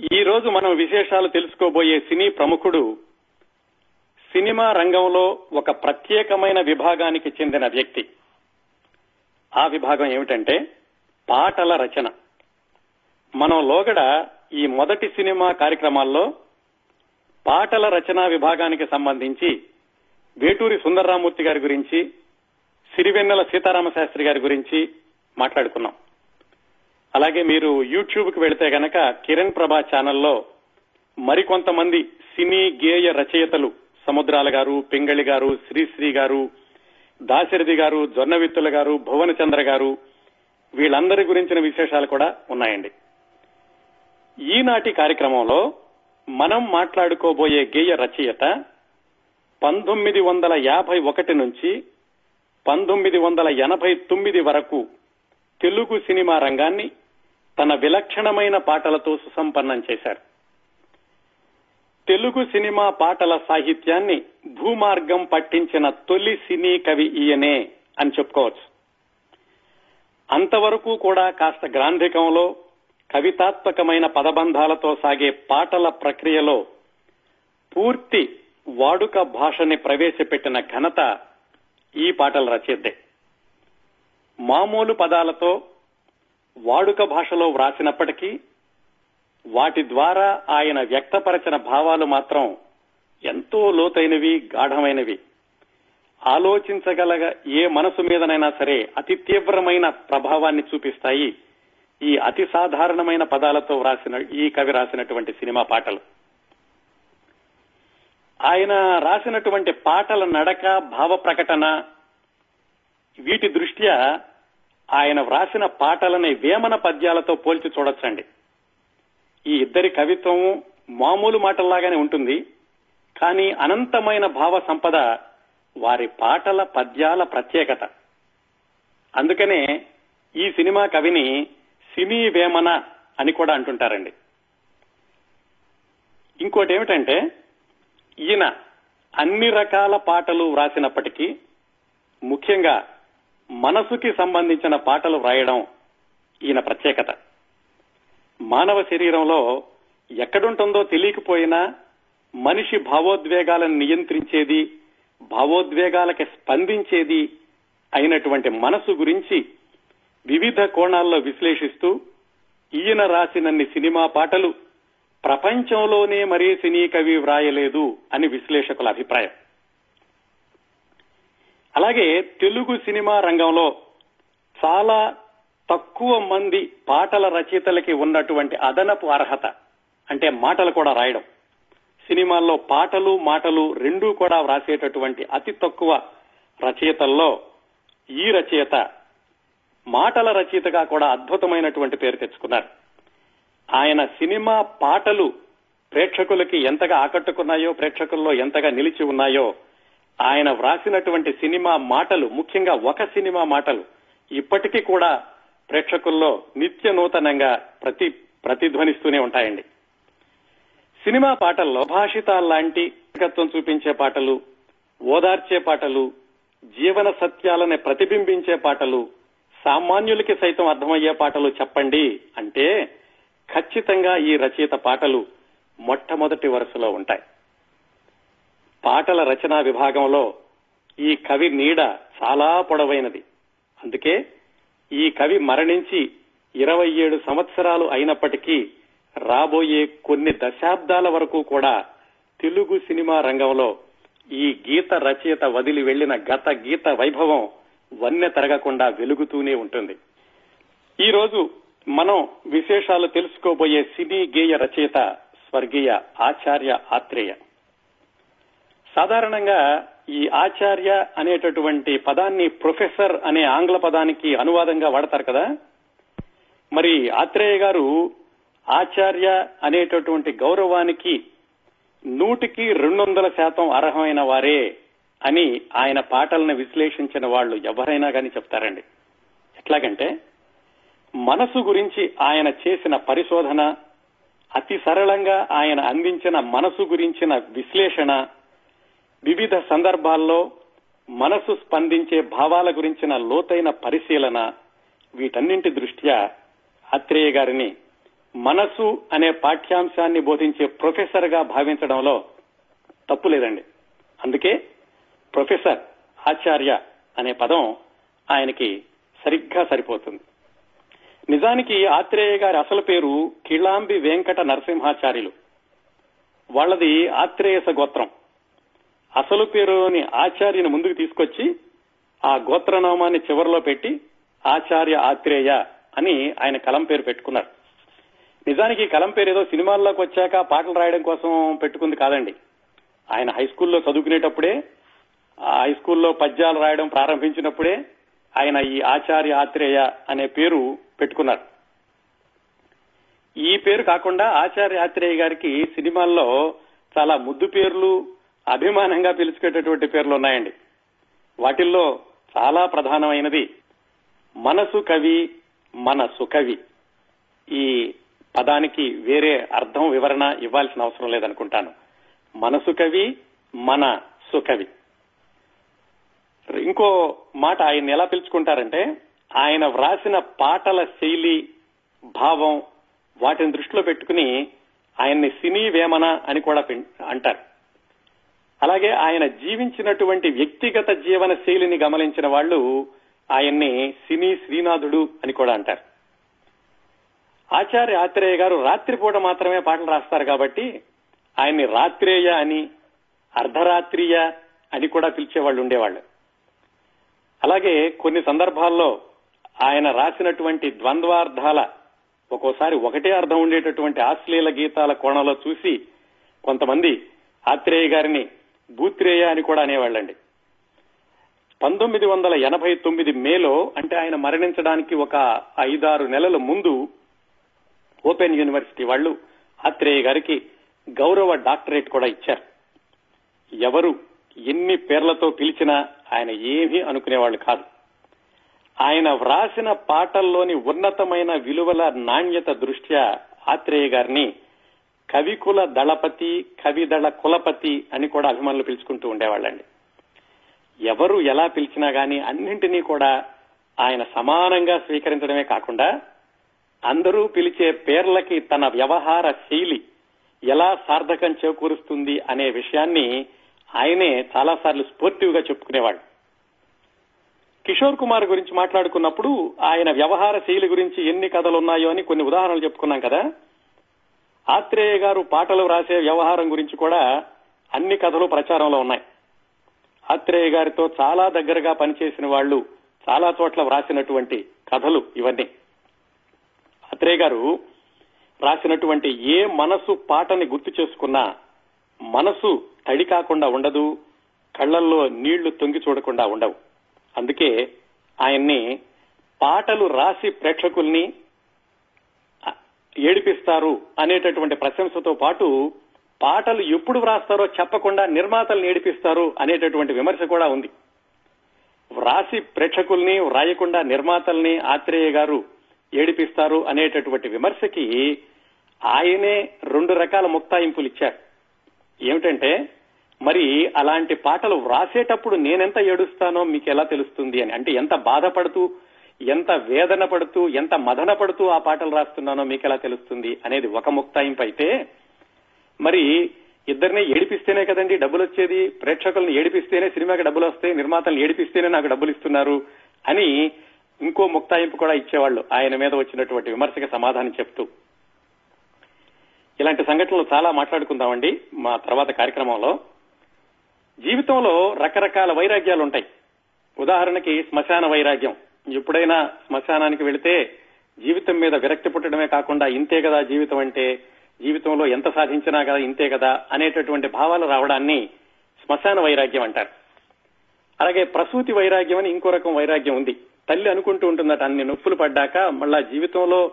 ఈ రోజు మనం విశేషాలు తెలుసుకోబోయే సినీ ప్రముఖుడు సినిమా రంగంలో ఒక ప్రత్యేకమైన విభాగానికి చెందిన వ్యక్తి. ఆ విభాగం ఏమిటంటే పాటల రచన. మనం లోగడ ఈ మొదటి సినిమా కార్యక్రమాల్లో పాటల రచన విభాగానికి సంబంధించి వేటూరి సుందరరామూర్తి గారి గురించి సిరివెన్నెల సీతారామశాస్త్రి గారి గురించి మాట్లాడుకున్నాం. అలాగే మీరు యూట్యూబ్కి వెళితే గనక కిరణ్ ప్రభా ఛానల్లో మరికొంతమంది సినీ గేయ రచయితలు సముద్రాల గారు పింగళి గారు శ్రీశ్రీ గారు దాశరథి గారు జొన్నవిత్తుల గారు భువనచంద్ర గారు వీళ్ళందరి గురించిన విశేషాలు కూడా ఉన్నాయండి. ఈనాటి కార్యక్రమంలో మనం మాట్లాడుకోబోయే గేయ రచయిత పంతొమ్మిది వందల యాభై ఒకటి నుంచి పంతొమ్మిది వందల ఎనభై తొమ్మిది వరకు తెలుగు సినిమా రంగాన్ని తన విలక్షణమైన పాటలతో సుసంపన్నం చేశారు. తెలుగు సినిమా పాటల సాహిత్యాన్ని భూమార్గం పట్టించిన తొలి సినీ కవి ఈయనే అని చెప్పుకోవచ్చు. అంతవరకు కూడా కాస్త గ్రాంధికంలో కవితాత్మకమైన పదబంధాలతో సాగే పాటల ప్రక్రియలో పూర్తి వాడుక భాషని ప్రవేశపెట్టిన ఘనత ఈ పాటల రచిద్దే మామూలు పదాలతో వాడుక భాషలో వ్రాసినప్పటికీ వాటి ద్వారా ఆయన వ్యక్తపరచిన భావాలు మాత్రం ఎంతో లోతైనవి గాఢమైనవి. ఆలోచించగలగ ఏ మనసు మీదనైనా సరే అతి తీవ్రమైన ప్రభావాన్ని చూపిస్తాయి ఈ అతి సాధారణమైన పదాలతో వ్రాసిన ఈ కవి రాసినటువంటి సినిమా పాటలు. ఆయన రాసినటువంటి పాటల నడక భావ ప్రకటన వీటి దృష్ట్యా ఆయన వ్రాసిన పాటలని వేమన పద్యాలతో పోల్చి చూడొచ్చండి. ఈ ఇద్దరి కవిత్వము మామూలు మాటల్లాగానే ఉంటుంది కానీ అనంతమైన భావ సంపద వారి పాటల పద్యాల ప్రత్యేకత. అందుకనే ఈ సినిమా కవిని సినీ వేమన అని కూడా అంటుంటారండి. ఇంకోటి ఏమిటంటే ఈయన అన్ని రకాల పాటలు వ్రాసినప్పటికీ ముఖ్యంగా మనసుకి సంబంధించిన పాటలు వ్రాయడం ఈయన ప్రత్యేకత. మానవ శరీరంలో ఎక్కడుంటుందో తెలియకపోయినా మనిషి భావోద్వేగాలను నియంత్రించేది భావోద్వేగాలకి స్పందించేది అయినటువంటి మనసు గురించి వివిధ కోణాల్లో విశ్లేషిస్తూ ఈయన రాసినన్ని సినిమా పాటలు ప్రపంచంలోనే మరే సినీ కవి వ్రాయలేదు అని విశ్లేషకుల అభిప్రాయం. అలాగే తెలుగు సినిమా రంగంలో చాలా తక్కువ మంది పాటల రచయితలకి ఉన్నటువంటి అదనపు అర్హత అంటే మాటలు కూడా రాయడం. సినిమాల్లో పాటలు మాటలు రెండూ కూడా వ్రాసేటటువంటి అతి తక్కువ రచయితల్లో ఈ రచయిత మాటల రచయితగా కూడా అద్భుతమైనటువంటి పేరు తెచ్చుకున్నారు. ఆయన సినిమా పాటలు ప్రేక్షకులకి ఎంతగా ఆకట్టుకున్నాయో ప్రేక్షకుల్లో ఎంతగా నిలిచి ఉన్నాయో ఆయన వ్రాసినటువంటి సినిమా మాటలు ముఖ్యంగా ఒక సినిమా మాటలు ఇప్పటికీ కూడా ప్రేక్షకుల్లో నిత్య నూతనంగా ప్రతి ప్రతిధ్వనిస్తూనే ఉంటాయండి. సినిమా పాటల్లో భాషితాల్లాంటి నాయకత్వం చూపించే పాటలు ఓదార్చే పాటలు జీవన సత్యాలని ప్రతిబింబించే పాటలు సామాన్యులకి సైతం అర్థమయ్యే పాటలు చెప్పండి అంటే ఖచ్చితంగా ఈ రచయిత పాటలు మొట్టమొదటి వరుసలో ఉంటాయి. పాటల రచనా విభాగంలో ఈ కవి నీడ చాలా పొడవైనది. అందుకే ఈ కవి మరణించి ఇరవై ఏడు సంవత్సరాలు అయినప్పటికీ రాబోయే కొన్ని దశాబ్దాల వరకు కూడా తెలుగు సినిమా రంగంలో ఈ గీత రచయిత వదిలి వెళ్ళిన గత గీత వైభవం వన్నె తరగకుండా వెలుగుతూనే ఉంటుంది. ఈ రోజు మనం విశేషాలు తెలుసుకోబోయే సినీ గేయ రచయిత స్వర్గీయ ఆచార్య ఆత్రేయ. సాధారణంగా ఈ ఆచార్య అనేటటువంటి పదాన్ని ప్రొఫెసర్ అనే ఆంగ్ల పదానికి అనువాదంగా వాడతారు కదా? మరి ఆత్రేయ గారు ఆచార్య అనేటటువంటి గౌరవానికి నూటికి రెండు వందల శాతం అర్హమైన వారే అని ఆయన పాటలను విశ్లేషించిన వాళ్ళు ఎవరైనా కానీ చెప్తారండి. ఎట్లాగంటే మనసు గురించి ఆయన చేసిన పరిశోధన అతి సరళంగా ఆయన అందించిన మనసు గురించిన విశ్లేషణ వివిధ సందర్భాల్లో మనసు స్పందించే భావాల గురించిన లోతైన పరిశీలన వీటన్నింటి దృష్ట్యా అత్రేయ గారిని మనసు అనే పాఠ్యాంశాన్ని బోధించే ప్రొఫెసర్గా భావించడంలో తప్పు లేదండి అందుకే ప్రొఫెసర్ ఆచార్య అనే పదం ఆయనకి సరిగ్గా సరిపోతుంది. నిజానికి ఆత్రేయ గారి అసలు పేరు కిళాంబి వెంకట నరసింహాచార్యులు. వాళ్ళది ఆత్రేయస గోత్రం. అసలు పేరుని ఆచార్యని ముందుకు తీసుకొచ్చి ఆ గోత్రనామాన్ని చివరిలో పెట్టి ఆచార్య ఆత్రేయ అని ఆయన కలం పేరు పెట్టుకున్నారు. నిజానికి కలం పేరు ఏదో సినిమాల్లోకి వచ్చాక పాటలు రాయడం కోసం పెట్టుకుంది కాదండి. ఆయన హై స్కూల్లో చదువుకునేటప్పుడే ఆ హై స్కూల్లో పద్యాలు రాయడం ప్రారంభించినప్పుడే ఆయన ఈ ఆచార్య ఆత్రేయ అనే పేరు పెట్టుకున్నారు. ఈ పేరు కాకుండా ఆచార్య ఆత్రేయ గారికి సినిమాల్లో చాలా ముద్దు పేర్లు అభిమానంగా పిలుచుకునేటటువంటి పేర్లు ఉన్నాయండి. వాటిల్లో చాలా ప్రధానమైనది మనసు కవి మన సుకవి ఈ పదానికి వేరే అర్థం వివరణ ఇవ్వాల్సిన అవసరం లేదనుకుంటాను. మనసు కవి మన సుకవి ఇంకో మాట ఆయన ఎలా పిలుచుకుంటారంటే ఆయన వ్రాసిన పాటల శైలి భావం వాటిని దృష్టిలో పెట్టుకుని ఆయన్ని సినీ వేమన అని కూడా అంటారు. అలాగే ఆయన జీవించినటువంటి వ్యక్తిగత జీవన శైలిని గమనించిన వాళ్ళు ఆయన్ని సినీ శ్రీనాథుడు అని కూడా అంటారు. ఆచార్య ఆత్రేయ గారు రాత్రిపూట మాత్రమే పాటలు రాస్తారు కాబట్టి ఆయన్ని రాత్రేయ అని అర్ధరాత్రియ అని కూడా పిలిచేవాళ్ళు ఉండేవాళ్ళు. అలాగే కొన్ని సందర్భాల్లో ఆయన రాసినటువంటి ద్వంద్వార్థాల ఒక్కోసారి ఒకటే అర్థం ఉండేటటువంటి ఆశ్లీల గీతాల కోణంలో చూసి కొంతమంది ఆత్రేయ గారిని భూత్రేయ అని కూడా అనేవాళ్ళండి. పంతొమ్మిది వందల ఎనభై తొమ్మిది మేలో అంటే ఆయన మరణించడానికి ఒక ఐదారు నెలల ముందు ఓపెన్ యూనివర్సిటీ వాళ్ళు ఆత్రేయ గారికి గౌరవ డాక్టరేట్ కూడా ఇచ్చారు. ఎవరు ఎన్ని పేర్లతో పిలిచినా ఆయన ఏమీ అనుకునేవాళ్ళు కాదు. ఆయన వ్రాసిన పాటల్లోని ఉన్నతమైన విలువల నాణ్యత దృష్ట్యా ఆత్రేయ గారిని కవికుల దళపతి కవిదళ కులపతి అని కూడా అభిమానులు పిలుచుకుంటూ ఉండేవాళ్ళండి. ఎవరు ఎలా పిలిచినా గాని అన్నింటినీ కూడా ఆయన సమానంగా స్వీకరించడమే కాకుండా అందరూ పిలిచే పేర్లకి తన వ్యవహార శైలి ఎలా సార్థకం చేకూరుస్తుంది అనే విషయాన్ని ఆయనే చాలాసార్లు స్పోర్టివ్గా చెప్పుకునేవాడు కిషోర్ కుమార్ గురించి మాట్లాడుకున్నప్పుడు ఆయన వ్యవహార శైలి గురించి ఎన్ని కథలు ఉన్నాయో అని కొన్ని ఉదాహరణలు చెప్పుకున్నాం కదా. ఆత్రేయ గారు పాటలు రాసే వ్యవహారం గురించి కూడా అన్ని కథలు ప్రచారంలో ఉన్నాయి. ఆత్రేయ గారితో చాలా దగ్గరగా పనిచేసిన వాళ్ళు చాలా చోట్ల వ్రాసినటువంటి కథలు ఇవన్నీ. ఆత్రేయ గారు రాసినటువంటి ఏ మనసు పాటని గుర్తు చేసుకున్నా మనసు తడి కాకుండా ఉండదు కళ్ళల్లో నీళ్ళు తొంగి చూడకుండా ఉండవు. అందుకే ఆయన్ని పాటలు రాసి ప్రేక్షకుల్ని ఏడిపిస్తారు అనేటటువంటి ప్రశంసతో పాటు పాటలు ఎప్పుడు వ్రాస్తారో చెప్పకుండా నిర్మాతల్ని ఏడిపిస్తారు అనేటటువంటి విమర్శ కూడా ఉంది. వ్రాసి ప్రేక్షకుల్ని వ్రాయకుండా నిర్మాతల్ని ఆత్రేయ గారు ఏడిపిస్తారు అనేటటువంటి విమర్శకి ఆయనే రెండు రకాల ముక్తాయింపులు ఇచ్చారు. ఏమిటంటే మరి అలాంటి పాటలు వ్రాసేటప్పుడు నేనెంత ఏడుస్తానో మీకు ఎలా తెలుస్తుంది అని. అంటే ఎంత బాధపడుతూ ఎంత వేదన పడుతూ ఎంత మదన పడుతూ ఆ పాటలు రాస్తున్నానో మీకు ఎలా తెలుస్తుంది అనేది ఒక ముక్తాయింపు అయితే మరి ఇద్దరిని ఏడిపిస్తేనే కదండి డబ్బులు వచ్చేది ప్రేక్షకులను ఏడిపిస్తేనే సినిమాకి డబ్బులు వస్తాయి నిర్మాతలను ఏడిపిస్తేనే నాకు డబ్బులు ఇస్తున్నారు అని ఇంకో ముక్తాయింపు కూడా ఇచ్చేవాళ్ళు ఆయన మీద వచ్చినటువంటి విమర్శకి సమాధానం చెప్తూ. ఇలాంటి సంఘటనలు చాలా మాట్లాడుకుందామండి మా తర్వాత కార్యక్రమంలో. జీవితంలో రకరకాల వైరాగ్యాలు ఉంటాయి ఉదాహరణకి శ్మశాన వైరాగ్యం. ఎప్పుడైనా శ్మశానానికి వెళితే జీవితం మీద విరక్తి పుట్టడమే కాకుండా ఇంతే కదా జీవితం అంటే? జీవితంలో ఎంత సాధించినా కదా ఇంతే కదా? అనేటటువంటి భావాలు రావడాన్ని శ్మశాన వైరాగ్యం అంటారు. అలాగే ప్రసూతి వైరాగ్యం అని ఇంకో రకం వైరాగ్యం ఉంది. తల్లి అనుకుంటూ ఉంటుందట అన్ని నొప్పులు పడ్డాక మళ్ళా జీవితంలో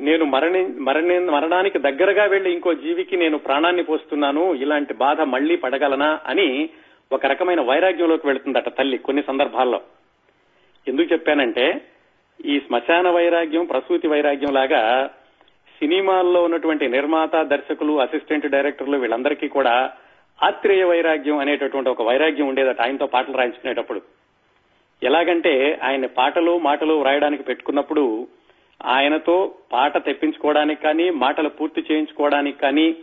నేను మరణి మరణి మరణానికి దగ్గరగా వెళ్ళి ఇంకో జీవికి నేను ప్రాణాన్ని పోస్తున్నాను ఇలాంటి బాధ మళ్ళీ పడగలనా అని ఒక రకమైన వైరాగ్యంలోకి వెళుతుందట తల్లి కొన్ని సందర్భాల్లో. ఎందుకు చెప్పానంటే ఈ శ్మశాన వైరాగ్యం ప్రసూతి వైరాగ్యం లాగా సినిమాల్లో ఉన్నటువంటి నిర్మాత దర్శకులు అసిస్టెంట్ డైరెక్టర్లు వీళ్ళందరికీ కూడా ఆత్రేయ వైరాగ్యం అనేటటువంటి ఒక వైరాగ్యం ఉండేదట ఆయనతో పాటలు రాయించుకునేటప్పుడు. ఎలాగంటే ఆయన పాటలు మాటలు వ్రాయడానికి పెట్టుకున్నప్పుడు ఆయనతో పాట తెప్పించుకోవడానికి కానీ మాటలు పూర్తి చేయించుకోవడానికి కానీ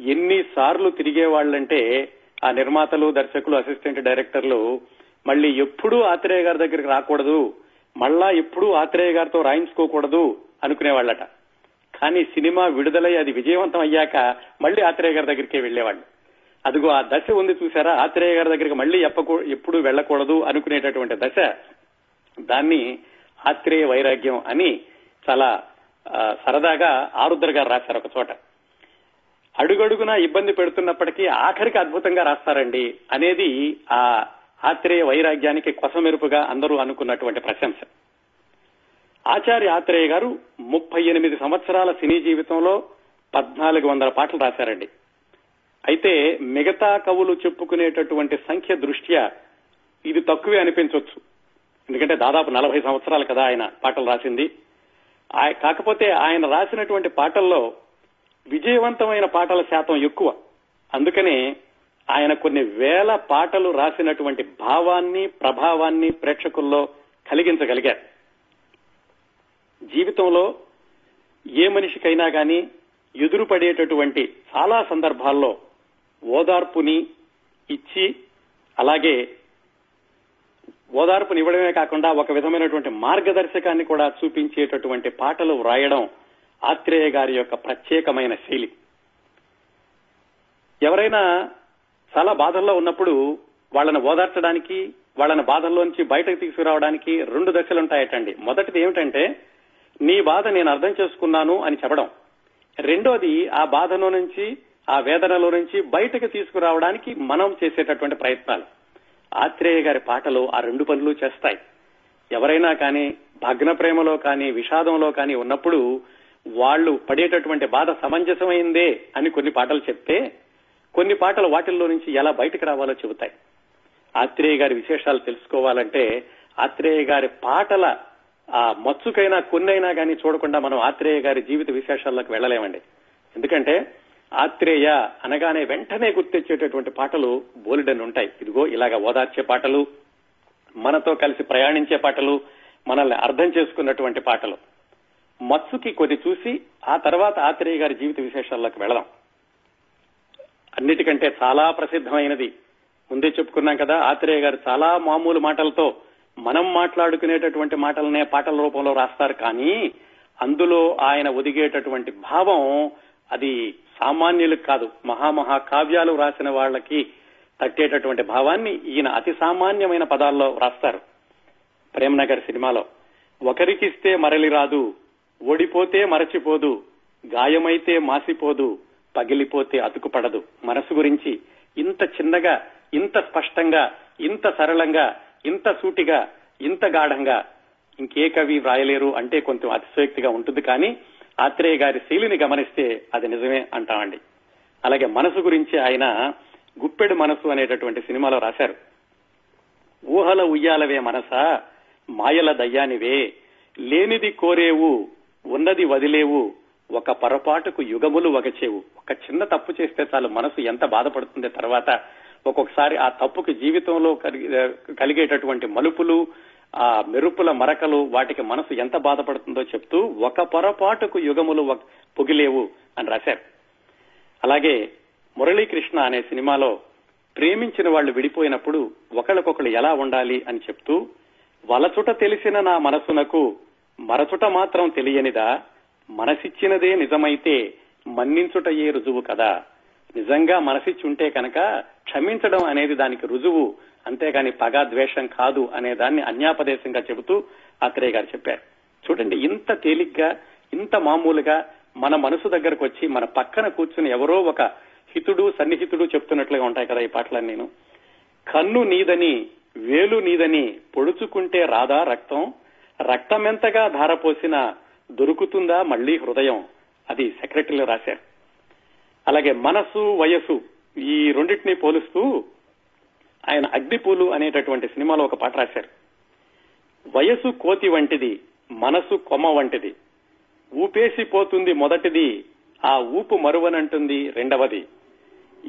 ఎన్నిసార్లు తిరిగేవాళ్ళంటే ఆ నిర్మాతలు దర్శకులు అసిస్టెంట్ డైరెక్టర్లు మళ్ళీ ఎప్పుడూ ఆత్రేయ గారి దగ్గరికి రాకూడదు మళ్ళా ఎప్పుడూ ఆత్రేయ గారితో రాయించుకోకూడదు అనుకునేవాళ్ళట. కానీ సినిమా విడుదలై అది విజయవంతం అయ్యాక మళ్ళీ ఆత్రేయ గారి దగ్గరికే వెళ్ళేవాళ్ళు అదిగో ఆ దశ ఉంది చూసారా? ఆత్రేయ గారి దగ్గరికి మళ్ళీ ఎప్పకూ ఎప్పుడు వెళ్ళకూడదు అనుకునేటటువంటి దశ. దాన్ని ఆత్రేయ వైరాగ్యం అని చాలా ఆ, సరదాగా ఆరుద్ర గారు రాశారు ఒక చోట. అడుగడుగునా ఇబ్బంది పెడుతున్నప్పటికీ ఆఖరికి అద్భుతంగా రాస్తారండి అనేది ఆ ఆత్రేయ వైరాగ్యానికి కొసమెరుపుగా అందరూ అనుకున్నటువంటి ప్రశంస. ఆచార్య ఆత్రేయ గారు ముప్పై ఎనిమిది సంవత్సరాల సినీ జీవితంలో పద్నాలుగు వందల పాటలు రాశారండి. అయితే మిగతా కవులు చెప్పుకునేటటువంటి సంఖ్య దృష్ట్యా ఇది తక్కువే అనిపించవచ్చు ఎందుకంటే దాదాపు నలభై సంవత్సరాలు కదా ఆయన పాటలు రాసింది. కాకపోతే ఆయన రాసినటువంటి పాటల్లో విజయవంతమైన పాటల శాతం ఎక్కువ. అందుకనే ఆయన కొన్ని వేల పాటలు రాసినటువంటి భావాన్ని ప్రభావాన్ని ప్రేక్షకుల్లో కలిగించగలిగారు. జీవితంలో ఏ మనిషికైనా గాని ఎదురుపడేటటువంటి చాలా సందర్భాల్లో ఓదార్పుని ఇచ్చి అలాగే ఓదార్పుని ఇవ్వడమే కాకుండా ఒక విధమైనటువంటి మార్గదర్శకాన్ని కూడా చూపించేటటువంటి పాటలు వ్రాయడం ఆత్రేయ గారి యొక్క ప్రత్యేకమైన శైలి. ఎవరైనా చాలా బాధల్లో ఉన్నప్పుడు వాళ్ళని ఓదార్చడానికి వాళ్ళని బాధల్లోంచి బయటకు తీసుకురావడానికి రెండు దశలు ఉంటాయటండి మొదటిది ఏమిటంటే నీ బాధ నేను అర్థం చేసుకున్నాను అని చెప్పడం. రెండోది ఆ బాధలో నుంచి ఆ వేదనలో నుంచి బయటకు తీసుకురావడానికి మనం చేసేటటువంటి ప్రయత్నాలు. ఆత్రేయ గారి పాటలు ఆ రెండు పనులు చేస్తాయి. ఎవరైనా కానీ భగ్న ప్రేమలో కానీ విషాదంలో కానీ ఉన్నప్పుడు వాళ్ళు పడేటటువంటి బాధ సమంజసమైందే అని కొన్ని పాటలు చెప్తే కొన్ని పాటలు వాటిల్లో నుంచి ఎలా బయటకు రావాలో చెబుతాయి. ఆత్రేయ గారి విశేషాలు తెలుసుకోవాలంటే ఆత్రేయ గారి పాటల ఆ మచ్చుకైనా కొన్నైనా కానీ చూడకుండా మనం ఆత్రేయ గారి జీవిత విశేషాల్లోకి వెళ్ళలేమండి. ఎందుకంటే ఆత్రేయ అనగానే వెంటనే గుర్తొచ్చేటటువంటి పాటలు బోలెడని ఉంటాయి. ఇదిగో ఇలాగ ఓదార్చే పాటలు మనతో కలిసి ప్రయాణించే పాటలు మనల్ని అర్థం చేసుకున్నటువంటి పాటలు. మత్సుకి కొద్ది చూసి ఆ తర్వాత ఆత్రేయ గారి జీవిత విశేషాల్లోకి వెళదాం. అన్నిటికంటే చాలా ప్రసిద్ధమైనది. ముందే చెప్పుకున్నాం కదా ఆత్రేయ గారు చాలా మామూలు మాటలతో మనం మాట్లాడుకునేటటువంటి మాటలనే పాటల రూపంలో రాస్తారు. కానీ అందులో ఆయన ఒదిగేటటువంటి భావం అది సామాన్యులకు కాదు. మహామహా కావ్యాలు రాసిన వాళ్ళకి తట్టేటటువంటి భావాన్ని ఈయన అతి సామాన్యమైన పదాల్లో రాస్తారు. ప్రేమనగర్ సినిమాలో ఒకరికిస్తే మరలి రాదు ఓడిపోతే మరచిపోదు గాయమైతే మాసిపోదు పగిలిపోతే అతుకుపడదు. మనసు గురించి ఇంత చిన్నగా ఇంత స్పష్టంగా ఇంత సరళంగా ఇంత సూటిగా ఇంత గాఢంగా ఇంకే కవి వ్రాయలేరు అంటే కొంచెం అతిశయోక్తిగా ఉంటుంది కానీ ఆత్రేయ గారి శైలిని గమనిస్తే అది నిజమే అంటామండి. అలాగే మనసు గురించి ఆయన గుప్పెడు మనసు అనేటటువంటి సినిమాలో రాశారు. ఊహల ఉయ్యాలవే మనసా మాయల దయ్యానివే లేనిది కోరేవు ఉన్నది వదిలేవు ఒక పొరపాటుకు యుగములు వగచేవు. ఒక చిన్న తప్పు చేస్తే చాలు మనసు ఎంత బాధపడుతుంది తర్వాత ఒక్కొక్కసారి ఆ తప్పుకి జీవితంలో కలిగేటటువంటి మలుపులు ఆ మెరుపుల మరకలు వాటికి మనసు ఎంత బాధపడుతుందో చెప్తూ ఒక పొరపాటుకు యుగములు వ- పొగిలేవు అని రాశారు. అలాగే మురళీకృష్ణ అనే సినిమాలో ప్రేమించిన వాళ్ళు విడిపోయినప్పుడు ఒకళ్ళకొకళ్ళు ఎలా ఉండాలి అని చెప్తూ వలచుట తెలిసిన నా మనసునకు మరచుట మాత్రం తెలియనిదా? మనసిచ్చినదే నిజమైతే మన్నించుటయే రుజువు కదా. నిజంగా మనసిచ్చుంటే కనుక క్షమించడం అనేది దానికి రుజువు. అంతేగాని పగ ద్వేషం కాదు అనే దాన్ని అన్యాపదేశంగా చెబుతూ అత్రేయ గారు చెప్పారు. చూడండి ఇంత తేలిగ్గా ఇంత మామూలుగా మన మనసు దగ్గరకు వచ్చి మన పక్కన కూర్చుని ఎవరో ఒక హితుడు సన్నిహితుడు చెప్తున్నట్లుగా ఉంటాయి కదా ఈ పాటలన్నీ. నేను కన్ను నీదని వేలు నీదని పొడుచుకుంటే రాదా రక్తం. రక్తమెంతగా ధారపోసినా దొరుకుతుందా మళ్ళీ హృదయం? అది సెక్రటరీలో రాశారు. అలాగే మనసు వయసు ఈ రెండింటిని పోలుస్తూ ఆయన అగ్నిపూలు అనేటటువంటి సినిమాలో ఒక పాట రాశారు. వయసు కోతి వంటిది మనసు కొమ్మ వంటిది. ఊపేసిపోతుంది మొదటిది ఆ ఊపు మరువనంటుంది రెండవది.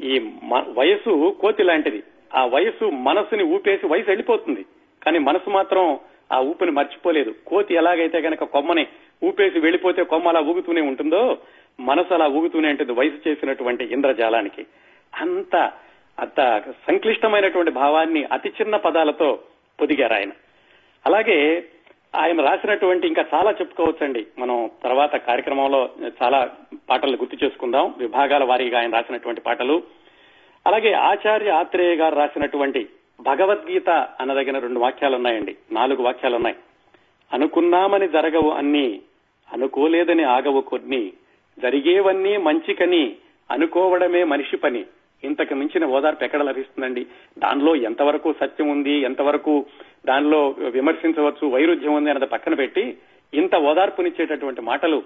ఈ మ- వయసు కోతి లాంటిది. ఆ వయసు మనసుని ఊపేసి వయసు వెళ్ళిపోతుంది. కానీ మనసు మాత్రం ఆ ఊపిని మర్చిపోలేదు. కోతి ఎలాగైతే గనక కొమ్మని ఊపేసి వెళ్ళిపోతే కొమ్మ అలా ఊగుతూనే ఉంటుందో? మనసు అలా ఊగుతూనే ఉంటుంది వయసు చేసినటువంటి ఇంద్రజాలానికి. అంత అంత సంక్లిష్టమైనటువంటి భావాన్ని అతి చిన్న పదాలతో పొదిగారు ఆయన. అలాగే ఆయన రాసినటువంటి ఇంకా చాలా చెప్పుకోవచ్చండి. మనం తర్వాత కార్యక్రమంలో చాలా పాటలు గుర్తు చేసుకుందాం. విభాగాల వారీగా ఆయన రాసినటువంటి పాటలు. అలాగే ఆచార్య ఆత్రేయ గారు రాసినటువంటి భగవద్గీత అనదగిన రెండు వాక్యాలు ఉన్నాయండి నాలుగు వాక్యాలు ఉన్నాయి అనుకున్నామని జరగవు అన్ని అనుకోలేదని ఆగవు కొన్ని. జరిగేవన్నీ మంచికని అనుకోవడమే మనిషి పని. ఇంతకు మించిన ఓదార్పు ఎక్కడ లభిస్తుందండి? దానిలో ఎంతవరకు సత్యం ఉంది ఎంతవరకు దానిలో విమర్శించవచ్చు వైరుధ్యం ఉంది అన్నది పక్కన పెట్టి ఇంత ఓదార్పునిచ్చేటటువంటి మాటలు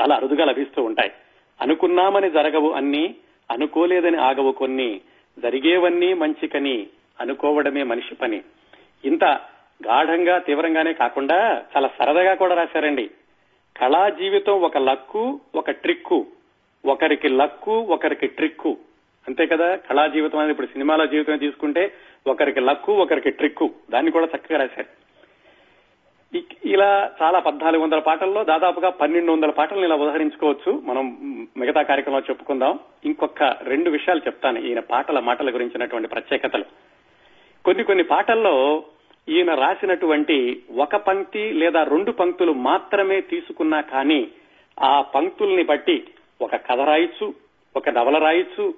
చాలా అరుదుగా లభిస్తూ ఉంటాయి. అనుకున్నామని జరగవు అన్ని అనుకోలేదని ఆగవు కొన్ని. జరిగేవన్నీ మంచికని అనుకోవడమే మనిషి పని. ఇంత గాఢంగా తీవ్రంగానే కాకుండా చాలా సరదాగా కూడా రాశారండి. కళా జీవితం ఒక లక్కు ఒక ట్రిక్కు. ఒకరికి లక్కు ఒకరికి ట్రిక్కు. అంతే కదా? కళా జీవితం అనేది ఇప్పుడు సినిమాలో జీవితం తీసుకుంటే ఒకరికి లక్కు ఒకరికి ట్రిక్కు. దాన్ని కూడా చక్కగా రాశారు. ఇలా చాలా పద్నాలుగు వందల పాటల్లో దాదాపుగా పన్నెండు వందల పాటలను ఇలా ఉదహరించుకోవచ్చు. మనం మిగతా కార్యక్రమంలో చెప్పుకుందాం. ఇంకొక రెండు విషయాలు చెప్తాను. ఈయన పాటల మాటల గురించినటువంటి ప్రత్యేకతలు. కొన్ని కొన్ని పాటల్లో ఈయన రాసినటువంటి ఒక పంక్తి లేదా రెండు పంక్తులు మాత్రమే తీసుకున్నా కానీ ఆ పంక్తుల్ని బట్టి ఒక కథ రాయొచ్చు ఒక నవల రాయొచ్చు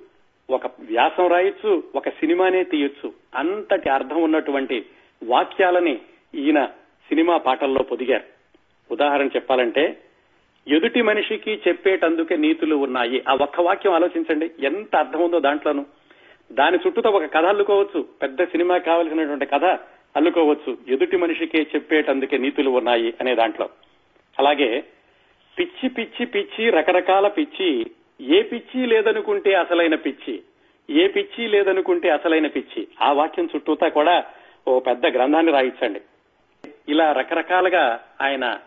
ఒక వ్యాసం రాయొచ్చు ఒక సినిమానే తీయొచ్చు. అంతటి అర్థం ఉన్నటువంటి వాక్యాలని ఈయన సినిమా పాటల్లో పొదిగారు. ఉదాహరణ చెప్పాలంటే ఎదుటి మనిషికి చెప్పేటందుకే నీతులు ఉన్నాయి. ఆ ఒక్క వాక్యం ఆలోచించండి. ఎంత అర్థం ఉందో దాంట్లోనూ. దాని చుట్టూతో ఒక కథ అల్లుకోవచ్చు. పెద్ద సినిమా కావలసినటువంటి కథ అల్లుకోవచ్చు ఎదుటి మనిషికే చెప్పేటందుకే నీతులు ఉన్నాయి అనే దాంట్లో. అలాగే పిచ్చి పిచ్చి పిచ్చి రకరకాల పిచ్చి ఏ పిచ్చి లేదనుకుంటే అసలైన పిచ్చి ఏ పిచ్చి లేదనుకుంటే అసలైన పిచ్చి ఆ వాక్యం చుట్టూతా కూడా ఓ పెద్ద గ్రంథాన్ని రాయించండి. ఇలా రకరకాలుగా ఆయన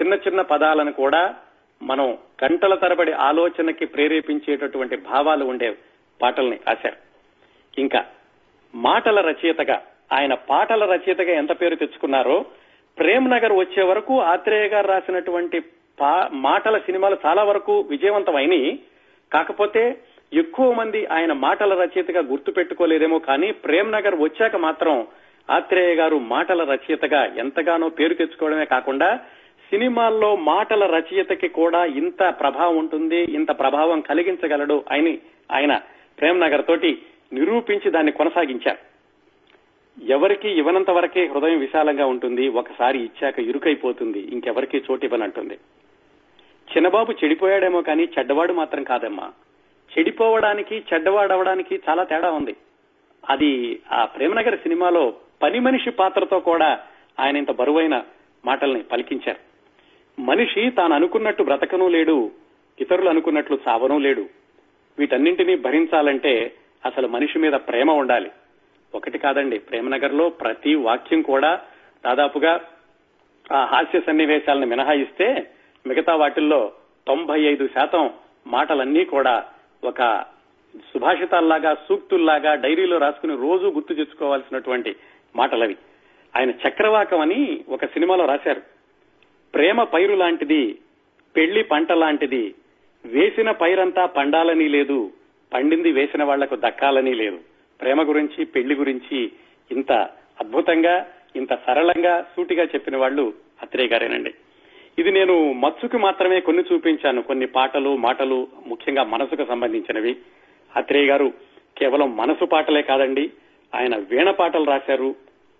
చిన్న చిన్న పదాలను కూడా మనం గంటల తరబడి ఆలోచనకి ప్రేరేపించేటటువంటి భావాలు ఉండే పాటల్ని రాశారు. ఇంకా మాటల రచయితగా ఆయన పాటల రచయితగా ఎంత పేరు తెచ్చుకున్నారో ప్రేమ్ నగర్ వచ్చే వరకు ఆత్రేయ గారు రాసినటువంటి పా- మాటల సినిమాలు చాలా వరకు విజయవంతమైనవి కాకపోతే ఎక్కువ మంది ఆయన మాటల రచయితగా గుర్తు పెట్టుకోలేదేమో కానీ ప్రేమ్ నగర్ వచ్చాక మాత్రం ఆత్రేయ గారు మాటల రచయితగా ఎంతగానో పేరు తెచ్చుకోవడమే కాకుండా సినిమాల్లో మాటల రచయితకి కూడా ఇంత ప్రభావం ఉంటుంది ఇంత ప్రభావం కలిగించగలడు అని ఆయన ప్రేమ్ నగర్ తోటి నిరూపించి దాన్ని కొనసాగించారు. ఎవరికి ఇవ్వనంత వరకే హృదయం విశాలంగా ఉంటుంది ఒకసారి ఇచ్చాక ఇరుకైపోతుంది ఇంకెవరికి చోటివ్వనంటుంది చిన్నబాబు చెడిపోయాడేమో కానీ చెడ్డవాడు మాత్రం కాదమ్మా. చెడిపోవడానికి చెడ్డవాడవడానికి చాలా తేడా ఉంది. అది ఆ ప్రేమనగర్ సినిమాలో పని మనిషి పాత్రతో కూడా ఆయన ఇంత బరువైన మాటల్ని పలికించారు. మనిషి తాను అనుకున్నట్టు బ్రతకనూ లేడు ఇతరులు అనుకున్నట్లు సావనూ లేడు. వీటన్నింటినీ భరించాలంటే అసలు మనిషి మీద ప్రేమ ఉండాలి. ఒకటి కాదండి. ప్రేమనగర్లో ప్రతి వాక్యం కూడా దాదాపుగా ఆ హాస్య సన్నివేశాలను మినహాయిస్తే మిగతా వాటిల్లో తొంభై ఐదు శాతం మాటలన్నీ కూడా ఒక సుభాషితాల్లాగా సూక్తుల్లాగా డైరీలో రాసుకుని రోజు గుర్తు తెచ్చుకోవాల్సినటువంటి మాటలవి. ఆయన చక్రవాకం అని ఒక సినిమాలో రాశారు. ప్రేమ పైరు లాంటిది పెళ్ళి పంట లాంటిది వేసిన పైరంతా పండాలని లేదు పండింది వేసిన వాళ్ళకు దక్కాలని లేదు. ప్రేమ గురించి పెళ్ళి గురించి ఇంత అద్భుతంగా ఇంత సరళంగా సూటిగా చెప్పిన వాళ్ళు అత్రేయ గారేనండి. ఇది నేను మత్సుకు మాత్రమే కొన్ని చూపించాను. కొన్ని పాటలు మాటలు ముఖ్యంగా మనసుకు సంబంధించినవి. అత్రేయ గారు కేవలం మనసు పాటలే కాదండి ఆయన వీణ పాటలు రాశారు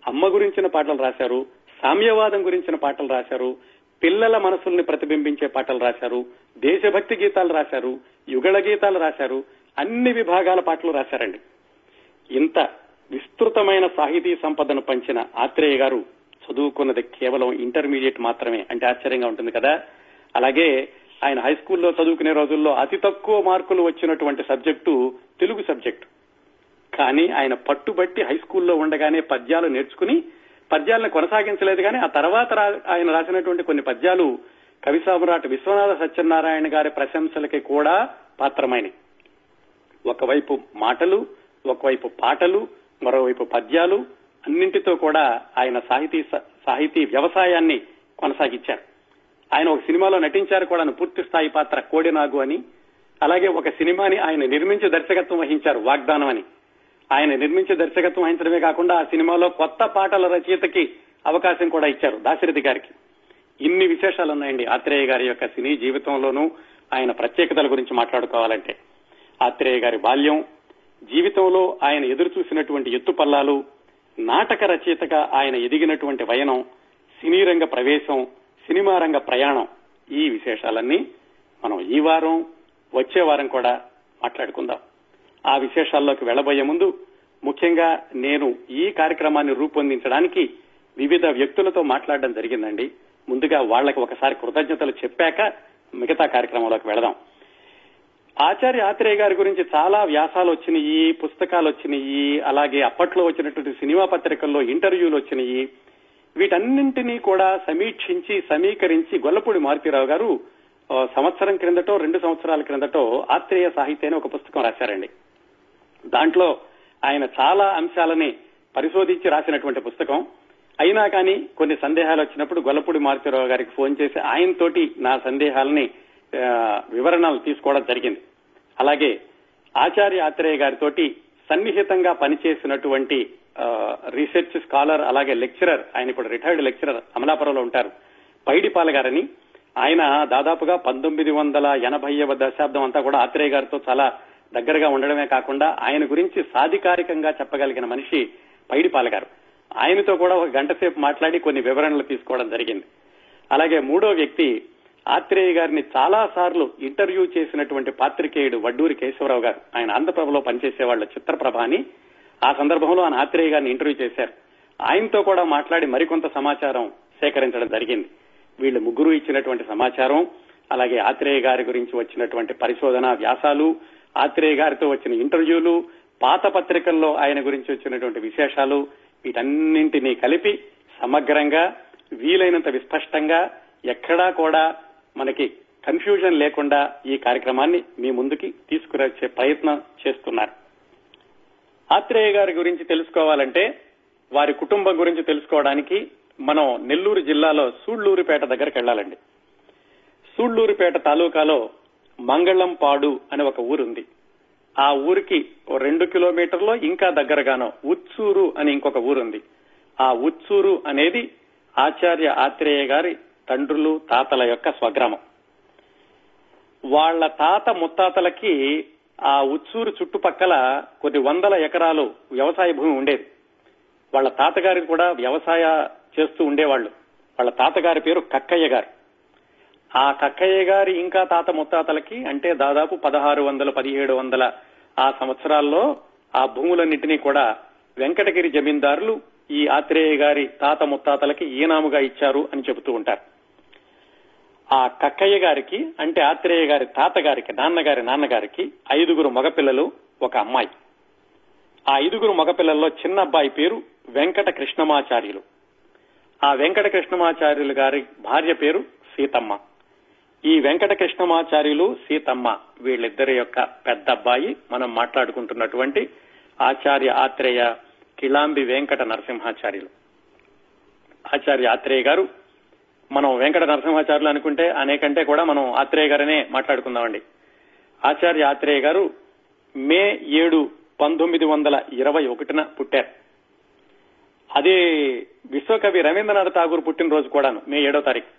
అమ్మ గురించిన పాటలు రాశారు సామ్యవాదం గురించిన పాటలు రాశారు పిల్లల మనసుల్ని ప్రతిబింబించే పాటలు రాశారు దేశభక్తి గీతాలు రాశారు యుగళ గీతాలు రాశారు అన్ని విభాగాల పాటలు రాశారండి. ఇంత విస్తృతమైన సాహితీ సంపదను పంచిన ఆత్రేయ గారు చదువుకున్నది కేవలం ఇంటర్మీడియట్ మాత్రమే. అంటే ఆశ్చర్యంగా ఉంటుంది కదా. అలాగే ఆయన హై స్కూల్లో చదువుకునే రోజుల్లో అతి తక్కువ మార్కులు వచ్చినటువంటి సబ్జెక్టు తెలుగు సబ్జెక్టు. కానీ ఆయన పట్టుబట్టి హై స్కూల్లో ఉండగానే పద్యాలు నేర్చుకుని పద్యాలను కొనసాగించలేదు కానీ ఆ తర్వాత ఆయన రాసినటువంటి కొన్ని పద్యాలు కవి సామ్రాట్ విశ్వనాథ సత్యనారాయణ గారి ప్రశంసలకి కూడా పాత్రమైనవి. ఒకవైపు మాటలు ఒకవైపు పాటలు మరోవైపు పద్యాలు అన్నింటితో కూడా ఆయన సాహితీ సాహితీ వ్యవసాయాన్ని కొనసాగించారు. ఆయన ఒక సినిమాలో నటించారు కూడా పూర్తి స్థాయి పాత్ర కోడినాగు అని. అలాగే ఒక సినిమాని ఆయన నిర్మించి దర్శకత్వం వహించారు వాగ్దానం అని. ఆయన నిర్మించి దర్శకత్వం వహించడమే కాకుండా ఆ సినిమాలో కొత్త పాటల రచయితకి అవకాశం కూడా ఇచ్చారు దాశరథి గారికి. ఇన్ని విశేషాలు ఉన్నాయండి ఆత్రేయ గారి యొక్క సినీ జీవితంలోనూ ఆయన ప్రత్యేకతల గురించి మాట్లాడుకోవాలంటే. ఆత్రేయ గారి బాల్యం జీవితంలో ఆయన ఎదురు చూసినటువంటి ఎత్తుపల్లాలు నాటక రచయితగా ఆయన ఎదిగినటువంటి వయనం సినీ రంగ ప్రవేశం సినిమా రంగ ప్రయాణం ఈ విశేషాలన్నీ మనం ఈ వారం వచ్చే వారం కూడా మాట్లాడుకుందాం. ఆ విశేషాల్లోకి వెళ్ళబోయే ముందు ముఖ్యంగా నేను ఈ కార్యక్రమాన్ని రూపొందించడానికి వివిధ వ్యక్తులతో మాట్లాడడం జరిగిందండి. ముందుగా వాళ్ళకు ఒకసారి కృతజ్ఞతలు చెప్పాక మిగతా కార్యక్రమంలోకి వెళదాం. ఆచార్య ఆత్రేయ గారి గురించి చాలా వ్యాసాలు వచ్చినాయి పుస్తకాలు వచ్చినాయి అలాగే అప్పట్లో వచ్చినటువంటి సినిమా పత్రికల్లో ఇంటర్వ్యూలు వచ్చినాయి. వీటన్నింటినీ కూడా సమీక్షించి సమీకరించి గొల్లపూడి మారుతీరావు గారు సంవత్సరం క్రిందటో రెండు సంవత్సరాల క్రిందటో ఆత్రేయ సాహిత్యాన్ని ఒక పుస్తకం రాశారండి. దాంట్లో ఆయన చాలా అంశాలని పరిశోధించి రాసినటువంటి పుస్తకం. అయినా కానీ కొన్ని సందేహాలు వచ్చినప్పుడు గొల్లపూడి మారుతీరావు గారికి ఫోన్ చేసి ఆయనతోటి నా సందేహాలని వివరణలు తీసుకోవడం జరిగింది. అలాగే ఆచార్య ఆత్రేయ గారితోటి సన్నిహితంగా పనిచేసినటువంటి ఆ, రీసెర్చ్ స్కాలర్ అలాగే లెక్చరర్ ఆయన ఇప్పుడు రిటైర్డ్ లెక్చరర్ అమలాపురంలో ఉంటారు పైడిపాల గారని. ఆయన దాదాపుగా పంతొమ్మిది వందల ఎనభైవ దశాబ్దం అంతా కూడా ఆత్రేయ గారితో చాలా దగ్గరగా ఉండడమే కాకుండా ఆయన గురించి సాధికారికంగా చెప్పగలిగిన మనిషి పైడిపాల గారు. ఆయనతో కూడా ఒక గంట సేపు మాట్లాడి కొన్ని వివరణలు తీసుకోవడం జరిగింది. అలాగే మూడో వ్యక్తి ఆత్రేయ గారిని చాలా సార్లు ఇంటర్వ్యూ చేసినటువంటి పాత్రికేయుడు వడ్డూరి కేశవరావు గారు. ఆయన ఆంధ్రప్రభలో పనిచేసేవాళ్ళ చిత్రప్రభ అని ఆ సందర్భంలో ఆయన ఆత్రేయ గారిని ఇంటర్వ్యూ చేశారు. ఆయనతో కూడా మాట్లాడి మరికొంత సమాచారం సేకరించడం జరిగింది. వీళ్ళు ముగ్గురు ఇచ్చినటువంటి సమాచారం అలాగే ఆత్రేయ గారి గురించి వచ్చినటువంటి పరిశోధన వ్యాసాలు ఆత్రేయ గారితో వచ్చిన ఇంటర్వ్యూలు పాత పత్రికల్లో ఆయన గురించి వచ్చినటువంటి విశేషాలు వీటన్నింటినీ కలిపి సమగ్రంగా వీలైనంత విస్పష్టంగా ఎక్కడా కూడా మనకి కన్ఫ్యూజన్ లేకుండా ఈ కార్యక్రమాన్ని మీ ముందుకి తీసుకురచ్చే ప్రయత్నం చేస్తున్నారు. ఆత్రేయ గారి గురించి తెలుసుకోవాలంటే వారి కుటుంబం గురించి తెలుసుకోవడానికి మనం నెల్లూరు జిల్లాలో సూళ్ళూరుపేట దగ్గరికి వెళ్ళాలండి. సూళ్ళూరుపేట తాలూకాలో మంగళంపాడు అనే ఒక ఊరుంది. ఆ ఊరికి రెండు కిలోమీటర్లో ఇంకా దగ్గరగానో ఉత్సూరు అని ఇంకొక ఊరుంది. ఆ ఉత్సూరు అనేది ఆచార్య ఆత్రేయ గారి తండ్రులు తాతల యొక్క స్వగ్రామం. వాళ్ళ తాత ముత్తాతలకి ఆ ఉత్సూరు చుట్టుపక్కల కొన్ని వందల ఎకరాలు వ్యవసాయ భూమి ఉండేది. వాళ్ళ తాతగారికి కూడా వ్యవసాయ చేస్తూ ఉండేవాళ్ళు. వాళ్ళ తాతగారి పేరు కక్కయ్య గారు. ఆ కక్కయ్య గారి ఇంకా తాత ముత్తాతలకి అంటే దాదాపు పదహారు వందల పదిహేడు వందల ఆ సంవత్సరాల్లో ఆ భూములన్నింటినీ కూడా వెంకటగిరి జమీందారులు ఈ ఆత్రేయ గారి తాత ముత్తాతలకి ఈనాముగా ఇచ్చారు అని చెబుతూ ఉంటారు. ఆ కక్కయ్య గారికి అంటే ఆత్రేయ గారి తాతగారికి నాన్నగారి నాన్నగారికి ఐదుగురు మగపిల్లలు ఒక అమ్మాయి. ఆ ఐదుగురు మగపిల్లల్లో చిన్న అబ్బాయి పేరు వెంకట కృష్ణమాచార్యులు ఆ వెంకట కృష్ణమాచార్యులు గారి భార్య పేరు సీతమ్మ. ఈ వెంకట కృష్ణమాచార్యులు సీతమ్మ వీళ్ళిద్దరి యొక్క పెద్ద అబ్బాయి మనం మాట్లాడుకుంటున్నటువంటి ఆచార్య ఆత్రేయ కిలాంబి వెంకట నరసింహాచార్యులు. ఆచార్య ఆత్రేయ గారు మనం వెంకట నరసింహాచార్యులు అనుకుంటే అనేకంటే కూడా మనం ఆత్రేయ గారనే మాట్లాడుకుందామండి. ఆచార్య ఆత్రేయ గారు మే ఏడు పంతొమ్మిది వందల ఇరవై ఒకటిన పుట్టారు. అదే విశ్వకవి రవీంద్రనాథ్ ఠాగూర్ పుట్టినరోజు కూడాను మే ఏడో తారీఖు.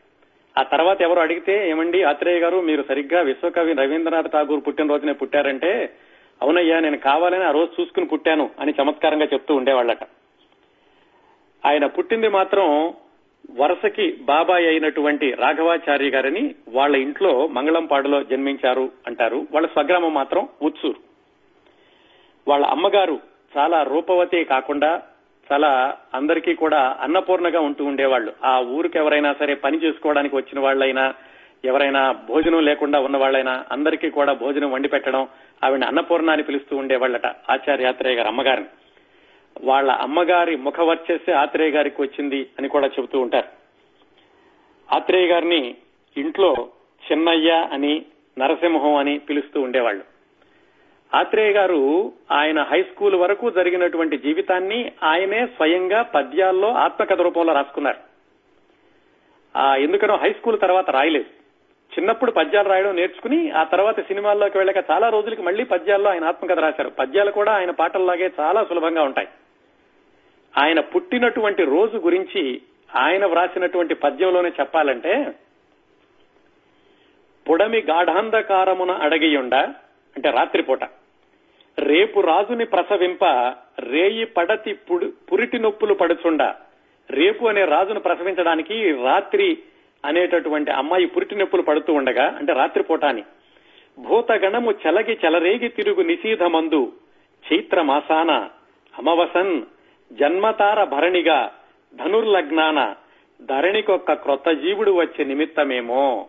ఆ తర్వాత ఎవరు అడిగితే ఏమండి ఆత్రేయ గారు మీరు సరిగ్గా విశ్వకవి రవీంద్రనాథ్ ఠాగూర్ పుట్టినరోజునే పుట్టారంటే అవునయ్యా నేను కావాలని ఆ రోజు చూసుకుని పుట్టాను అని చమత్కారంగా చెప్తూ ఉండేవాళ్ళట. ఆయన పుట్టింది మాత్రం వరసకి బాబాయ్ అయినటువంటి రాఘవాచార్య గారని వాళ్ళ ఇంట్లో మంగళంపాడులో జన్మించారు అంటారు. వాళ్ళ స్వగ్రామం మాత్రం ఉత్సూరు. వాళ్ళ అమ్మగారు చాలా రూపవతి కాకుండా చాలా అందరికీ కూడా అన్నపూర్ణగా ఉంటూ ఉండేవాళ్ళు. ఆ ఊరికి ఎవరైనా సరే పని చేసుకోవడానికి వచ్చిన వాళ్ళైనా ఎవరైనా భోజనం లేకుండా ఉన్న వాళ్ళైనా అందరికీ కూడా భోజనం వండి పెట్టడం ఆవిడ అన్నపూర్ణ అని పిలుస్తూ ఉండేవాళ్ళట ఆచార్యాత్రేయ గారు అమ్మగారిని. వాళ్ళ అమ్మగారి ముఖ వర్చస్సే ఆత్రేయ గారికి వచ్చింది అని కూడా చెబుతూ ఉంటారు. ఆత్రేయ గారిని ఇంట్లో చిన్నయ్య అని నరసింహం అని పిలుస్తూ ఉండేవాళ్ళు. ఆత్రేయ గారు ఆయన హై స్కూల్ వరకు జరిగినటువంటి జీవితాన్ని ఆయనే స్వయంగా పద్యాల్లో ఆత్మకథ రూపంలో రాసుకున్నారు. ఆ ఎందుకనో హై స్కూల్ తర్వాత రాయలేదు. చిన్నప్పుడు పద్యాలు రాయడం నేర్చుకుని ఆ తర్వాత సినిమాల్లోకి వెళ్ళాక చాలా రోజులకి మళ్ళీ పద్యాల్లో ఆయన ఆత్మకథ రాశారు. పద్యాలు కూడా ఆయన పాటల్లాగే చాలా సులభంగా ఉంటాయి. ఆయన పుట్టినటువంటి రోజు గురించి ఆయన వ్రాసినటువంటి పద్యంలోనే చెప్పాలంటే పుడమి గాఢాంధకారమున అడగియుండ అంటే రాత్రిపూట రేపు రాజుని ప్రసవింప రేయి పడతి పుడు- పురిటి నొప్పులు పడుచుండ. రేపు అనే రాజును ప్రసవించడానికి రాత్రి అనేటటువంటి అమ్మాయి పురిటి నొప్పులు పడుతూ ఉండగా అంటే రాత్రిపూట అని భూతగణము చెలగి చెలరేగి తిరుగు నిశీధమందు చైత్ర మాసాన అమవసన్ జన్మతార భరణిగా ధనుర్లగ్నాన ధరణికొక్క క్రొత్త జీవుడు వచ్చే నిమిత్తమేమో.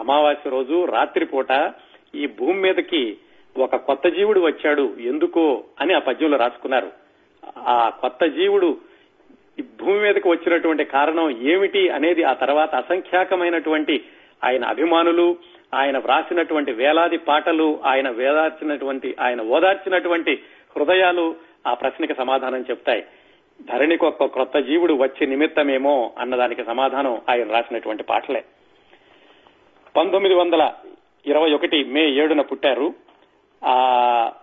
అమావాస్య రోజు రాత్రిపూట ఈ భూమి మీదకి ఒక కొత్త జీవుడు వచ్చాడు. ఎందుకో అని ఆ పద్యంలో రాసుకున్నారు. ఆ కొత్త జీవుడు ఈ భూమి మీదకి వచ్చినటువంటి కారణం ఏమిటి అనేది ఆ తర్వాత అసంఖ్యాకమైనటువంటి ఆయన అభిమానులు ఆయన వ్రాసినటువంటి వేలాది పాటలు ఆయన వేదార్చినటువంటి ఆయన ఓదార్చినటువంటి హృదయాలు ఆ ప్రశ్నకి సమాధానం చెప్తాయి. ధరణికి ఒక క్రొత్త జీవుడు వచ్చే నిమిత్తమేమో అన్నదానికి సమాధానం ఆయన రాసినటువంటి పాటలే. పంతొమ్మిది వందల ఇరవై ఒకటి మే ఏడున పుట్టారు. ఆ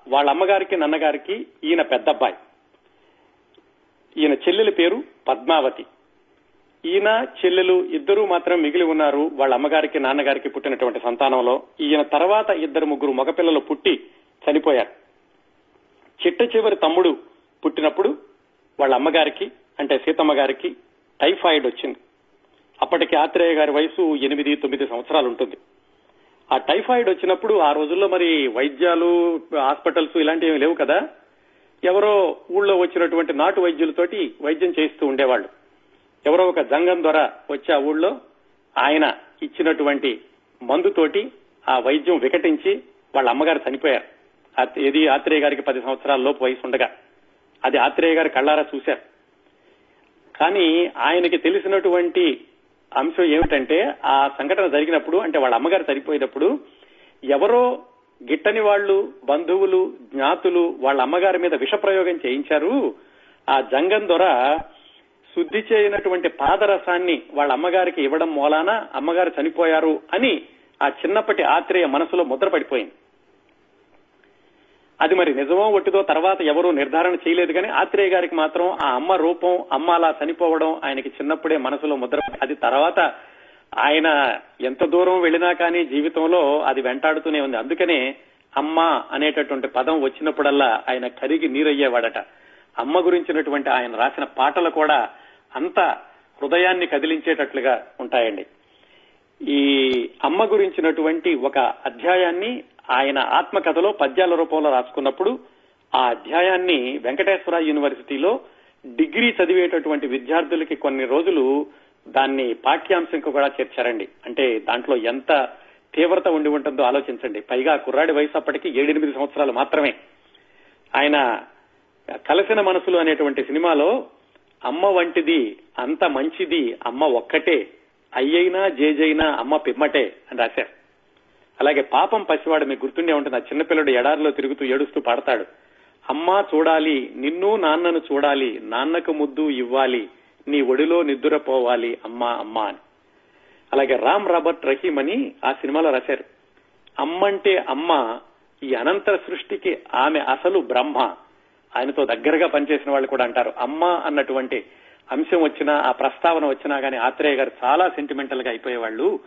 వాళ్ళ అమ్మగారికి నాన్నగారికి ఈయన పెద్దబ్బాయి. ఈయన చెల్లెలి పేరు పద్మావతి. ఈయన చెల్లెలు ఇద్దరు మాత్రం మిగిలి ఉన్నారు వాళ్ళ అమ్మగారికి నాన్నగారికి పుట్టినటువంటి సంతానంలో. ఈయన తర్వాత ఇద్దరు ముగ్గురు మగపిల్లలు పుట్టి చనిపోయారు. చిట్ట చివరి తమ్ముడు పుట్టినప్పుడు వాళ్ళ అమ్మగారికి అంటే సీతమ్మ గారికి టైఫాయిడ్ వచ్చింది. అప్పటికి ఆత్రేయ గారి వయసు ఎనిమిది తొమ్మిది సంవత్సరాలు ఉంటుంది. ఆ టైఫాయిడ్ వచ్చినప్పుడు ఆ రోజుల్లో మరి వైద్యాలు హాస్పిటల్స్ ఇలాంటివి లేవు కదా. ఎవరో ఊళ్ళో వచ్చినటువంటి నాటు వైద్యులతోటి వైద్యం చేస్తూ ఉండేవాళ్ళు. ఎవరో ఒక జంగం ద్వారా వచ్చే ఆ ఊళ్ళో ఆయన ఇచ్చినటువంటి మందుతోటి ఆ వైద్యం వికటించి వాళ్ళ అమ్మగారు చనిపోయారు. ఏది ఇది ఆత్రేయ గారికి పది సంవత్సరాల లోపు వయసు ఉండగా. అది ఆత్రేయ గారు కళ్ళారా చూశారు కానీ ఆయనకి తెలిసినటువంటి అంశం ఏమిటంటే ఆ సంఘటన జరిగినప్పుడు అంటే వాళ్ళ అమ్మగారు చనిపోయినప్పుడు ఎవరో గిట్టని వాళ్ళు బంధువులు జ్ఞాతులు వాళ్ళ అమ్మగారి మీద విషప్రయోగం చేయించారు. ఆ జంగం ద్వారా శుద్ధి చేయనటువంటి పాదరసాన్ని వాళ్ళ అమ్మగారికి ఇవ్వడం మూలాన అమ్మగారు చనిపోయారు అని ఆ చిన్నప్పటి ఆత్రేయ మనసులో ముద్ర పడిపోయింది అది మరి నిజమో ఒట్టిదో తర్వాత ఎవరూ నిర్ధారణ చేయలేదు కానీ ఆత్రేయ గారికి మాత్రం ఆ అమ్మ రూపం అమ్మ అలా చనిపోవడం ఆయనకి చిన్నప్పుడే మనసులో ముద్ర అది తర్వాత ఆయన ఎంత దూరం వెళ్ళినా కానీ జీవితంలో అది వెంటాడుతూనే ఉంది. అందుకనే అమ్మ అనేటటువంటి పదం వచ్చినప్పుడల్లా ఆయన కరిగి నీరయ్యేవాడట. అమ్మ గురించినటువంటి ఆయన రాసిన పాటలు కూడా అంత హృదయాన్ని కదిలించేటట్లుగా ఉంటాయండి. ఈ అమ్మ గురించినటువంటి ఒక అధ్యాయాన్ని ఆయన ఆత్మకథలో పద్యాల రూపంలో రాసుకున్నప్పుడు ఆ అధ్యాయాన్ని వెంకటేశ్వర యూనివర్సిటీలో డిగ్రీ చదివేటటువంటి విద్యార్థులకి కొన్ని రోజులు దాన్ని పాఠ్యాంశంకు కూడా చేర్చారండి. అంటే దాంట్లో ఎంత తీవ్రత ఉండి ఉంటుందో ఆలోచించండి. పైగా కుర్రాడి వయసు అప్పటికి ఏడెనిమిది సంవత్సరాలు మాత్రమే. ఆయన కలసిన మనసులు అనేటువంటి సినిమాలో అమ్మ వంటిది అంత మంచిది అమ్మ ఒక్కటే అయ్యైనా జేజైనా అమ్మ పిమ్మటే అని రాశారు. అలాగే పాపం పసివాడు మీకు గుర్తుండే ఉంటుంది ఆ చిన్నపిల్లడు ఎడారిలో తిరుగుతూ ఏడుస్తూ పాడతాడు. అమ్మా చూడాలి నిన్ను నాన్నను చూడాలి నాన్నకు ముద్దు ఇవ్వాలి నీ ఒడిలో నిద్రపోవాలి అమ్మా అమ్మా అని. అలాగే రామ్ రాబర్ట్ రహీం అని ఆ సినిమాలో రాశారు. అమ్మంటే అమ్మ ఈ అనంతర సృష్టికి ఆమె అసలు బ్రహ్మ. ఆయనతో దగ్గరగా పనిచేసిన వాళ్ళు కూడా అంటారు. అమ్మ అన్నటువంటి అంశం వచ్చినా ఆ ప్రస్తావన వచ్చినా కానీ ఆత్రేయ గారు చాలా సెంటిమెంటల్గా అయిపోయేవాళ్ళు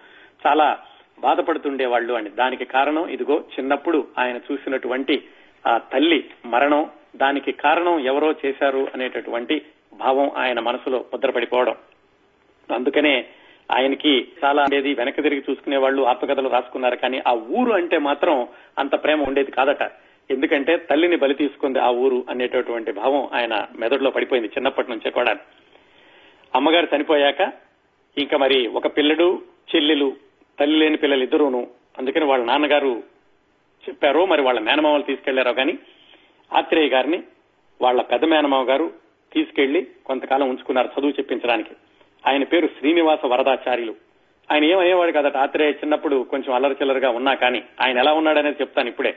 చాలా బాధపడుతుండేవాళ్ళు అని దానికి కారణం ఇదిగో చిన్నప్పుడు ఆయన చూసినటువంటి ఆ తల్లి మరణం దానికి కారణం ఎవరో చేశారు అనేటటువంటి భావం ఆయన మనసులో ముద్రపడిపోవడం. అందుకనే ఆయనకి చాలా ఉండేది వెనక తిరిగి చూసుకునే వాళ్ళు ఆత్మకథలు రాసుకున్నారు కానీ ఆ ఊరు అంటే మాత్రం అంత ప్రేమ ఉండేది కాదట. ఎందుకంటే తల్లిని బలి తీసుకుంది ఆ ఊరు అనేటటువంటి భావం ఆయన మెదడులో పడిపోయింది చిన్నప్పటి నుంచే కూడా. అమ్మగారు చనిపోయాక ఇంకా మరి ఒక పిల్లడు చెల్లెలు తల్లి లేని పిల్లలు ఇద్దరును అందుకని వాళ్ళ నాన్నగారు చెప్పారో మరి వాళ్ళ మేనమామలు తీసుకెళ్ళారో కానీ ఆత్రేయ గారిని వాళ్ళ పెద్ద మేనమామ గారు తీసుకెళ్ళి కొంతకాలం ఉంచుకున్నారు చదువు చెప్పించడానికి. ఆయన పేరు శ్రీనివాస వరదాచార్యులు. ఆయన ఏమయ్యేవాడు కదట? ఆత్రేయ చిన్నప్పుడు కొంచెం అల్లరి చిల్లరగా ఉన్నా కానీ ఆయన ఎలా ఉన్నాడనేది చెప్తాను ఇప్పుడే.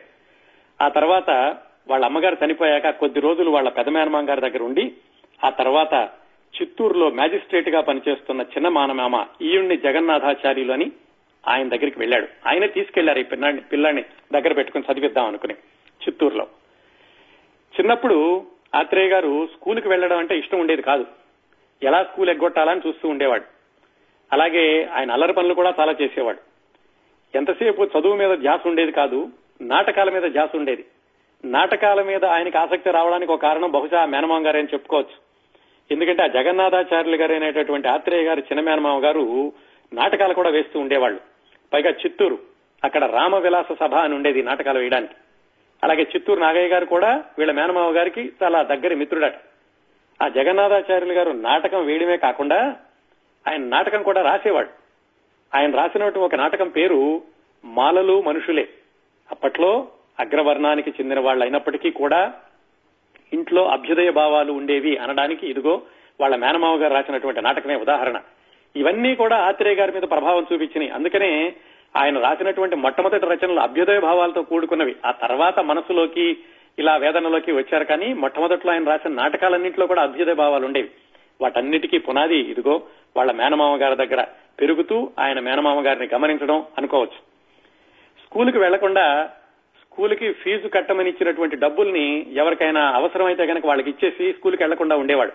ఆ తర్వాత వాళ్ళ అమ్మగారు చనిపోయాక కొద్ది రోజులు వాళ్ళ పెద్ద మేనమామ గారి దగ్గర ఉండి ఆ తర్వాత చిత్తూరులో మ్యాజిస్ట్రేట్గా పనిచేస్తున్న చిన్న మానమామ ఈయుణ్ణి జగన్నాథాచార్యులు అని ఆయన దగ్గరికి వెళ్ళాడు. ఆయనే తీసుకెళ్ళారు ఈ పిల్లాడిని పిల్లాడిని దగ్గర పెట్టుకుని చదివిద్దాం అనుకుని చిత్తూరులో. చిన్నప్పుడు ఆత్రేయ గారు స్కూల్కి వెళ్ళడం అంటే ఇష్టం ఉండేది కాదు. ఎలా స్కూల్ ఎగ్గొట్టాలని చూస్తూ ఉండేవాడు. అలాగే ఆయన అల్లరి పనులు కూడా చాలా చేసేవాడు. ఎంతసేపు చదువు మీద ధ్యాస ఉండేది కాదు నాటకాల మీద ధ్యాస ఉండేది. నాటకాల మీద ఆయనకి ఆసక్తి రావడానికి ఒక కారణం బహుశా మేనమాం గారే అని చెప్పుకోవచ్చు. ఎందుకంటే ఆ జగన్నాథాచార్యులు గారు అనేటటువంటి ఆత్రేయ గారు చిన్న గారు నాటకాలు కూడా వేస్తూ ఉండేవాళ్ళు. పైగా చిత్తూరు అక్కడ రామ విలాస సభ అని ఉండేది నాటకాలు వేయడానికి. అలాగే చిత్తూరు నాగయ్య గారు కూడా వీళ్ళ మేనమామ గారికి చాలా దగ్గరి మిత్రుడట. ఆ జగన్నాథాచార్యులు గారు నాటకం వేయడమే కాకుండా ఆయన నాటకం కూడా రాసేవాడు ఆయన రాసినటువంటి ఒక నాటకం పేరు మాలలు మనుషులే. అప్పట్లో అగ్రవర్ణానికి చెందిన వాళ్ళు అయినప్పటికీ కూడా ఇంట్లో అభ్యుదయ భావాలు ఉండేవి అనడానికి ఇదిగో వాళ్ళ మేనమామ గారు రాసినటువంటి నాటకమే ఉదాహరణ. ఇవన్నీ కూడా ఆత్రేయ గారి మీద ప్రభావం చూపించినాయి. అందుకనే ఆయన రాసినటువంటి మొట్టమొదటి రచనలు అభ్యుదయ భావాలతో కూడుకున్నవి. ఆ తర్వాత మనసులోకి ఇలా వేదనలోకి వచ్చారు కానీ మొట్టమొదట్లో ఆయన రాసిన నాటకాలన్నింటిలో కూడా అభ్యుదయ భావాలు ఉండేవి. వాటన్నిటికీ పునాది ఇదిగో వాళ్ళ మేనమామ గారి దగ్గర పెరుగుతూ ఆయన మేనమామ గారిని గమనించడం అనుకోవచ్చు. స్కూల్కి వెళ్ళకుండా స్కూల్కి ఫీజు కట్టమని ఇచ్చినటువంటి డబ్బుల్ని ఎవరికైనా అవసరమైతే కనుక వాళ్ళకి ఇచ్చేసి స్కూల్కి వెళ్ళకుండా ఉండేవాడు.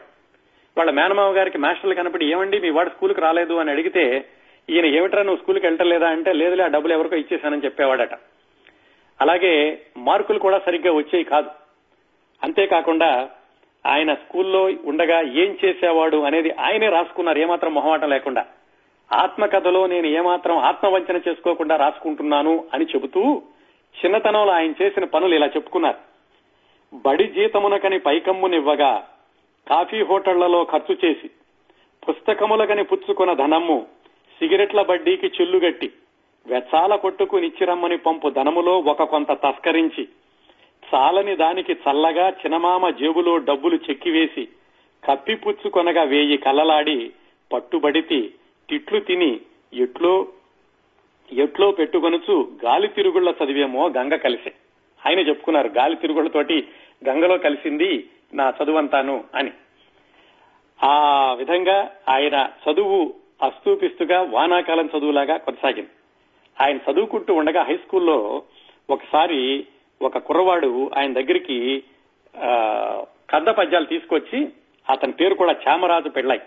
వాళ్ళ మేనమామ గారికి మాస్టర్లు కనపడి ఏమండి మీ వాడు స్కూల్కి రాలేదు అని అడిగితే ఈయన ఏమిట్రా నువ్వు స్కూల్కి వెళ్ళలేదా అంటే లేదులే ఆ డబ్బులు ఎవరికో ఇచ్చేశానని చెప్పేవాడట. అలాగే మార్కులు కూడా సరిగ్గా వచ్చేవి కాదు. అంతేకాకుండా ఆయన స్కూల్లో ఉండగా ఏం చేసేవాడు అనేది ఆయనే రాసుకున్నారు ఏమాత్రం మొహమాటం లేకుండా. ఆత్మకథలో నేను ఏమాత్రం ఆత్మవంచన చేసుకోకుండా రాసుకుంటున్నాను అని చెబుతూ చిన్నతనంలో ఆయన చేసిన పనులు ఇలా చెప్పుకున్నారు. బడి జీతమునకని పైకమ్మునివ్వగా కాఫీ హోటళ్ళలో ఖర్చు చేసి పుస్తకములకని పుచ్చుకున్న ధనమ్ము సిగరెట్ల బడ్డీకి చెల్లుగట్టి వెచ్చాల కొట్టుకు నిచ్చిరమ్మని పంపు ధనములో ఒక కొంత తస్కరించి చాలని దానికి చల్లగా చినమామ జేబులో డబ్బులు చెక్కివేసి కప్పిపుచ్చుకొనగా వేయి కలలాడి పట్టుబడితి తిట్లు తిని ఎట్లో ఎట్లో పెట్టుకొనుచు గాలి తిరుగుళ్ళ చదివేమో గంగ కలిసే. ఆయన చెప్పుకున్నారు గాలి తిరుగుళ్ళతోటి గంగలో కలిసింది నా చదువంతాను అని. ఆ విధంగా ఆయన చదువు అస్తూపిస్తుగా వానాకాలం చదువులాగా కొనసాగింది. ఆయన చదువుకుంటూ ఉండగా హై స్కూల్లో ఒకసారి ఒక కుర్రవాడు ఆయన దగ్గరికి కంద పద్యాలు తీసుకొచ్చి అతని పేరు కూడా చామరాజు పెళ్ళాయి.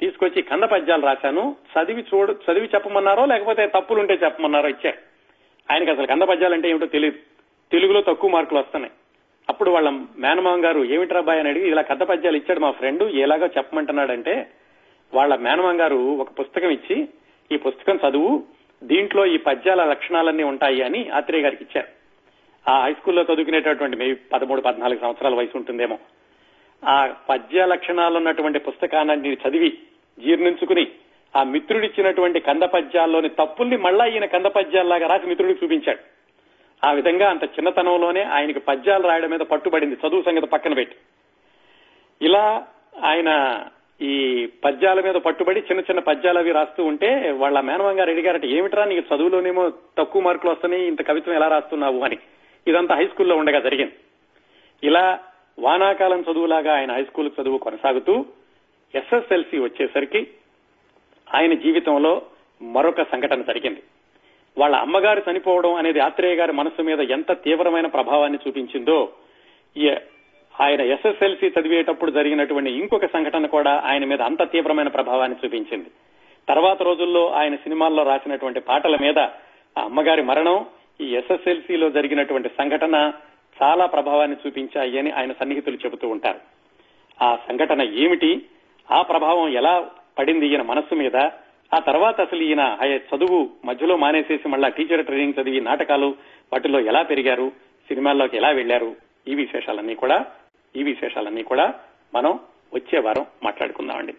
తీసుకొచ్చి కంద పద్యాలు రాశాను. చదివి చూడు చదివి చెప్పమన్నారో లేకపోతే తప్పులుంటే చెప్పమన్నారో ఇచ్చారు ఆయనకి అసలు కంద పద్యాలు అంటే ఏమిటో తెలియదు తెలుగులో తక్కువ మార్కులు వస్తున్నాయి. అప్పుడు వాళ్ళ మేనమామ గారు ఏమిట్రా బాయ్ అని అడిగి ఇలా కథ పద్యాలు ఇచ్చాడు మా ఫ్రెండ్ ఎలాగో చెప్పమంటున్నాడంటే వాళ్ళ మేనమామ గారు ఒక పుస్తకం ఇచ్చి ఈ పుస్తకం చదువు దీంట్లో ఈ పద్యాల లక్షణాలన్నీ ఉంటాయి అని ఆత్రేయ గారికి ఇచ్చారు. ఆ హై స్కూల్లో చదువుకునేటటువంటి మే పదమూడు పద్నాలుగు సంవత్సరాల వయసు ఉంటుందేమో. ఆ పద్య లక్షణాలు ఉన్నటువంటి పుస్తకాన్ని చదివి జీర్ణించుకుని ఆ మిత్రుడిచ్చినటువంటి కంద పద్యాల్లోని తప్పుల్ని మళ్ళా ఈయన కంద పద్యాల్లాగా రాసి మిత్రుడికి చూపించాడు. ఆ విధంగా అంత చిన్నతనంలోనే ఆయనకి పద్యాలు రాయడం మీద పట్టుబడింది. చదువు సంగతి పక్కన పెట్టి. ఇలా ఆయన ఈ పద్యాల మీద పట్టుబడి చిన్న చిన్న పద్యాలు అవి రాస్తూ ఉంటే వాళ్ళ మేనమామ గారు అడిగారట ఏమిట్రా నీకు చదువులోనేమో తక్కువ మార్కులు వస్తున్నాయి ఇంత కవిత్వం ఎలా రాస్తున్నావు? అని. ఇదంతా హై స్కూల్లో ఉండగా జరిగింది. ఇలా వానాకాలం చదువులాగా ఆయన హై స్కూల్ చదువు కొనసాగుతూ ఎస్ఎస్ఎల్సి వచ్చేసరికి ఆయన జీవితంలో మరొక సంఘటన జరిగింది. వాళ్ళ అమ్మగారు చనిపోవడం అనేది ఆత్రేయ గారి మనసు మీద ఎంత తీవ్రమైన ప్రభావాన్ని చూపించిందో ఆయన ఎస్ఎస్ఎల్సి చదివేటప్పుడు జరిగినటువంటి ఇంకొక సంఘటన కూడా ఆయన మీద అంత తీవ్రమైన ప్రభావాన్ని చూపించింది. తర్వాత రోజుల్లో ఆయన సినిమాల్లో రాసినటువంటి పాటల మీద ఆ అమ్మగారి మరణం ఈ ఎస్ఎస్ఎల్సిలో జరిగినటువంటి సంఘటన చాలా ప్రభావాన్ని చూపించాయి అని ఆయన సన్నిహితులు చెబుతూ ఉంటారు. ఆ సంఘటన ఏమిటి? ఆ ప్రభావం ఎలా పడింది ఈయన మనస్సు మీద? ఆ తర్వాత అసలు ఈయన చదువు మధ్యలో మానేసేసి మళ్ళా టీచర్ ట్రైనింగ్ చదివి నాటకాలు వాటిలో ఎలా పెరిగారు? సినిమాల్లోకి ఎలా వెళ్ళారు ఈ విశేషాలన్నీ కూడా ఈ విశేషాలన్నీ కూడా మనం వచ్చే వారం మాట్లాడుకుందామండి.